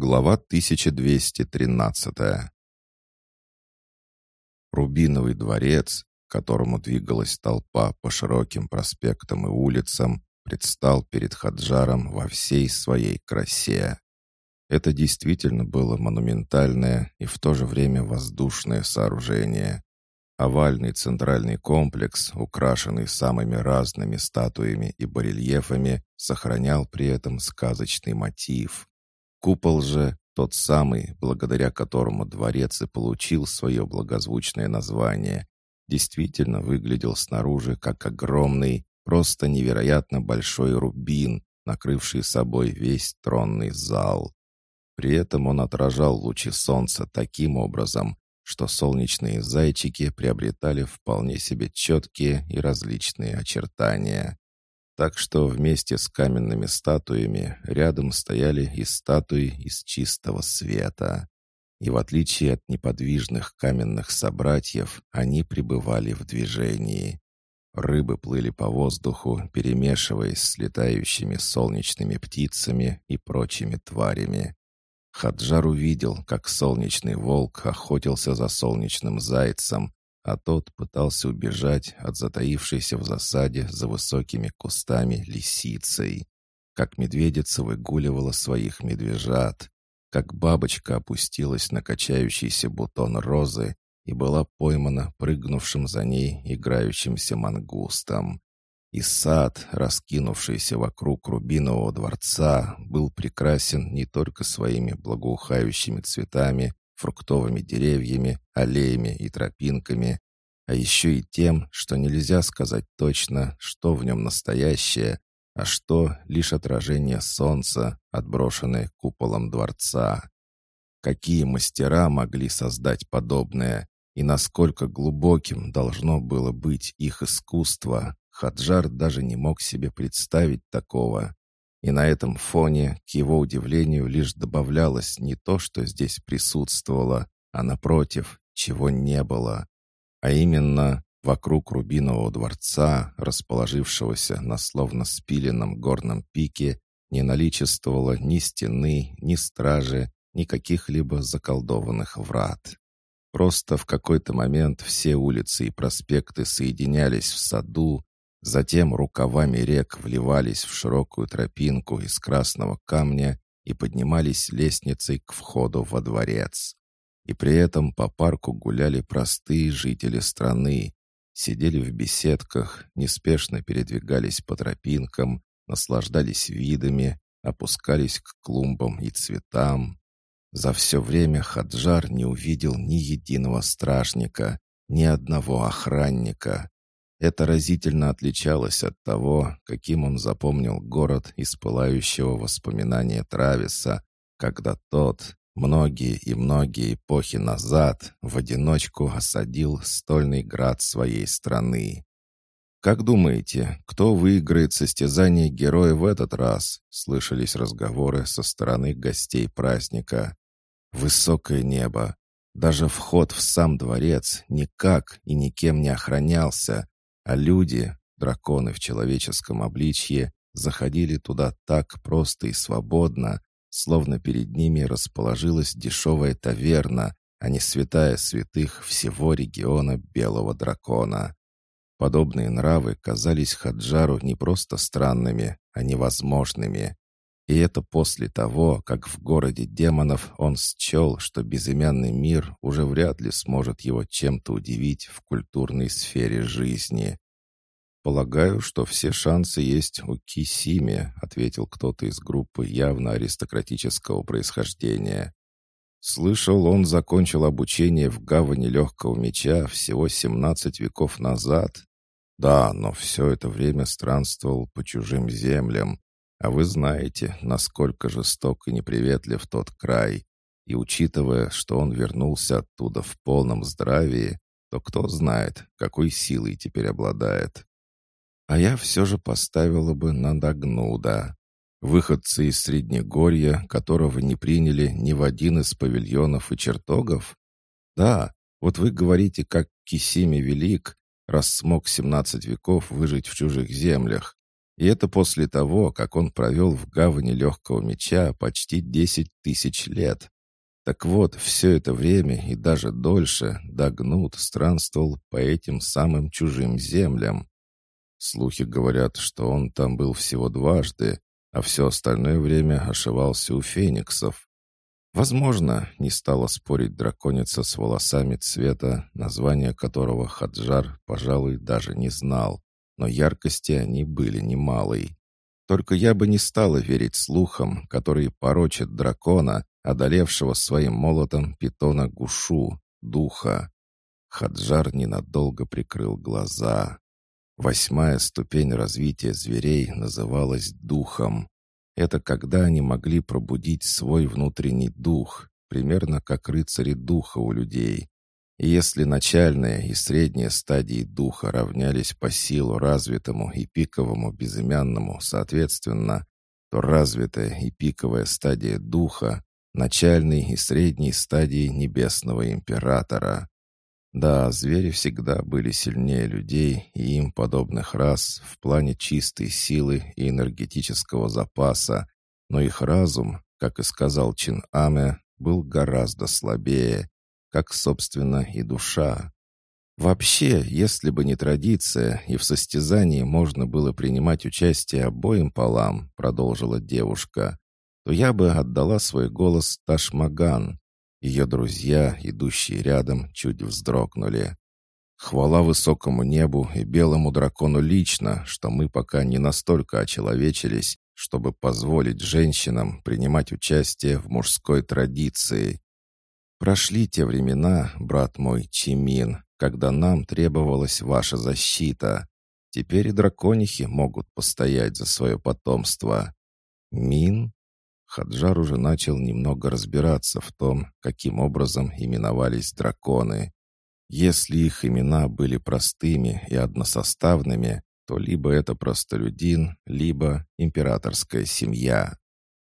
Глава 1213 Рубиновый дворец, к которому двигалась толпа по широким проспектам и улицам, предстал перед Хаджаром во всей своей красе. Это действительно было монументальное и в то же время воздушное сооружение. Овальный центральный комплекс, украшенный самыми разными статуями и барельефами, сохранял при этом сказочный мотив. Купол же, тот самый, благодаря которому дворец и получил свое благозвучное название, действительно выглядел снаружи как огромный, просто невероятно большой рубин, накрывший собой весь тронный зал. При этом он отражал лучи солнца таким образом, что солнечные зайчики приобретали вполне себе четкие и различные очертания. Так что вместе с каменными статуями рядом стояли и статуи из чистого света. И в отличие от неподвижных каменных собратьев, они пребывали в движении. Рыбы плыли по воздуху, перемешиваясь с летающими солнечными птицами и прочими тварями. Хаджар увидел, как солнечный волк охотился за солнечным зайцем, а тот пытался убежать от затаившейся в засаде за высокими кустами лисицей. Как медведица выгуливала своих медвежат, как бабочка опустилась на качающийся бутон розы и была поймана прыгнувшим за ней играющимся мангустом. И сад, раскинувшийся вокруг Рубинового дворца, был прекрасен не только своими благоухающими цветами, фруктовыми деревьями, аллеями и тропинками, а еще и тем, что нельзя сказать точно, что в нем настоящее, а что лишь отражение солнца, отброшенное куполом дворца. Какие мастера могли создать подобное, и насколько глубоким должно было быть их искусство, Хаджар даже не мог себе представить такого. И на этом фоне, к его удивлению, лишь добавлялось не то, что здесь присутствовало, а напротив, чего не было. А именно, вокруг Рубинового дворца, расположившегося на словно спиленном горном пике, не наличествовало ни стены, ни стражи, ни каких-либо заколдованных врат. Просто в какой-то момент все улицы и проспекты соединялись в саду, Затем рукавами рек вливались в широкую тропинку из красного камня и поднимались лестницей к входу во дворец. И при этом по парку гуляли простые жители страны, сидели в беседках, неспешно передвигались по тропинкам, наслаждались видами, опускались к клумбам и цветам. За все время Хаджар не увидел ни единого стражника, ни одного охранника. Это разительно отличалось от того, каким он запомнил город из пылающего воспоминания Трависа, когда тот, многие и многие эпохи назад, в одиночку осадил стольный град своей страны. «Как думаете, кто выиграет состязание героя в этот раз?» — слышались разговоры со стороны гостей праздника. «Высокое небо. Даже вход в сам дворец никак и никем не охранялся, а люди, драконы в человеческом обличье, заходили туда так просто и свободно, словно перед ними расположилась дешевая таверна, а не святая святых всего региона Белого Дракона. Подобные нравы казались Хаджару не просто странными, а невозможными. И это после того, как в городе демонов он счел, что безымянный мир уже вряд ли сможет его чем-то удивить в культурной сфере жизни. «Полагаю, что все шансы есть у Кисими», — ответил кто-то из группы явно аристократического происхождения. «Слышал, он закончил обучение в гавани легкого меча всего 17 веков назад. Да, но все это время странствовал по чужим землям, а вы знаете, насколько жесток и неприветлив тот край. И учитывая, что он вернулся оттуда в полном здравии, то кто знает, какой силой теперь обладает. А я все же поставила бы на Дагнуда. Выходцы из Среднегорья, которого не приняли ни в один из павильонов и чертогов? Да, вот вы говорите, как Кисими велик, раз смог 17 веков выжить в чужих землях. И это после того, как он провел в гавани легкого меча почти десять тысяч лет. Так вот, все это время и даже дольше Дагнут странствовал по этим самым чужим землям. Слухи говорят, что он там был всего дважды, а все остальное время ошивался у фениксов. Возможно, не стала спорить драконица с волосами цвета, название которого Хаджар, пожалуй, даже не знал, но яркости они были немалой. Только я бы не стала верить слухам, которые порочат дракона, одолевшего своим молотом питона Гушу, духа. Хаджар ненадолго прикрыл глаза. Восьмая ступень развития зверей называлась духом. Это когда они могли пробудить свой внутренний дух, примерно как рыцари духа у людей. Если начальная и средняя стадии духа равнялись по силу развитому и пиковому безымянному соответственно, то развитая и пиковая стадия духа — начальной и средней стадии небесного императора. Да, звери всегда были сильнее людей и им подобных рас в плане чистой силы и энергетического запаса, но их разум, как и сказал Чин Аме, был гораздо слабее, как, собственно, и душа. Вообще, если бы не традиция, и в состязании можно было принимать участие обоим полам, продолжила девушка, то я бы отдала свой голос Ташмаган, ее друзья, идущие рядом, чуть вздрогнули. Хвала высокому небу и белому дракону лично, что мы пока не настолько очеловечились, чтобы позволить женщинам принимать участие в мужской традиции. Прошли те времена, брат мой Чимин, когда нам требовалась ваша защита. Теперь и драконихи могут постоять за свое потомство. Мин? Хаджар уже начал немного разбираться в том, каким образом именовались драконы. Если их имена были простыми и односоставными, то либо это простолюдин, либо императорская семья.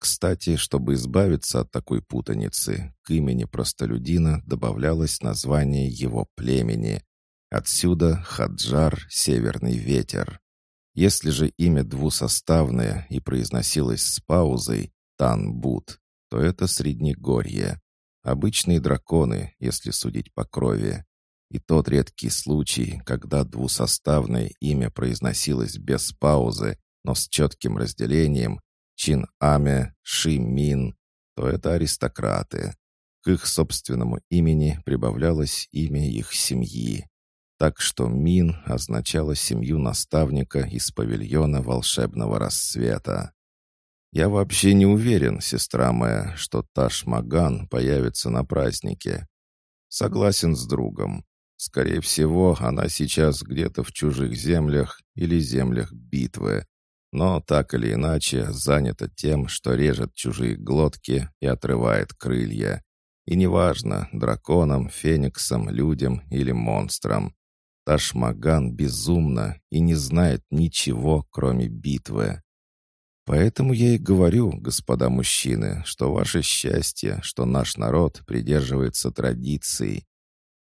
Кстати, чтобы избавиться от такой путаницы, к имени простолюдина добавлялось название его племени. Отсюда Хаджар — Северный ветер. Если же имя двусоставное и произносилось с паузой, Танбут, то это Среднегорье. Обычные драконы, если судить по крови. И тот редкий случай, когда двусоставное имя произносилось без паузы, но с четким разделением Чин-Аме, Ши-Мин, то это аристократы. К их собственному имени прибавлялось имя их семьи. Так что Мин означало семью наставника из павильона волшебного рассвета. «Я вообще не уверен, сестра моя, что Таш Маган появится на празднике. Согласен с другом. Скорее всего, она сейчас где-то в чужих землях или землях битвы, но так или иначе занята тем, что режет чужие глотки и отрывает крылья. И неважно, драконам, фениксам, людям или монстрам. Ташмаган безумна и не знает ничего, кроме битвы. Поэтому я и говорю, господа мужчины, что ваше счастье, что наш народ придерживается традиций.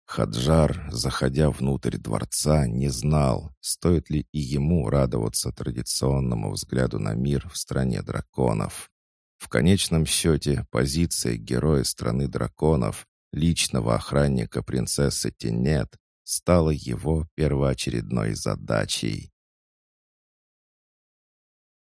Хаджар, заходя внутрь дворца, не знал, стоит ли и ему радоваться традиционному взгляду на мир в стране драконов. В конечном счете, позиция героя страны драконов, личного охранника принцессы Тенет, стала его первоочередной задачей.